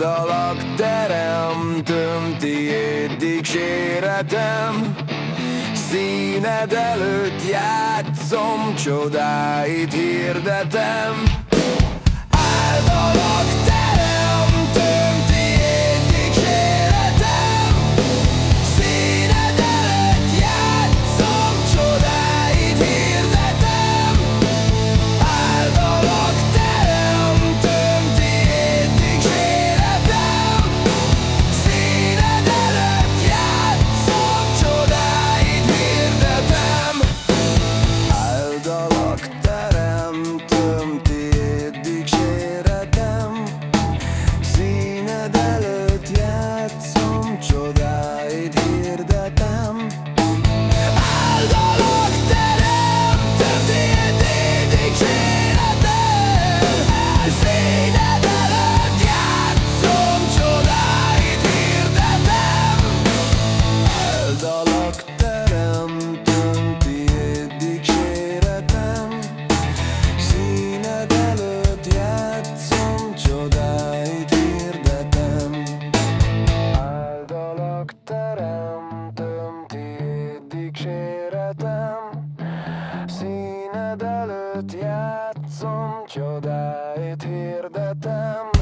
oldalak teremtöm Tiéd dicséretem. Színed előtt játszom Csodáit hirdetem teremtöm, tiéd dicséretem, színed előtt játszom, csodáit hirdetem.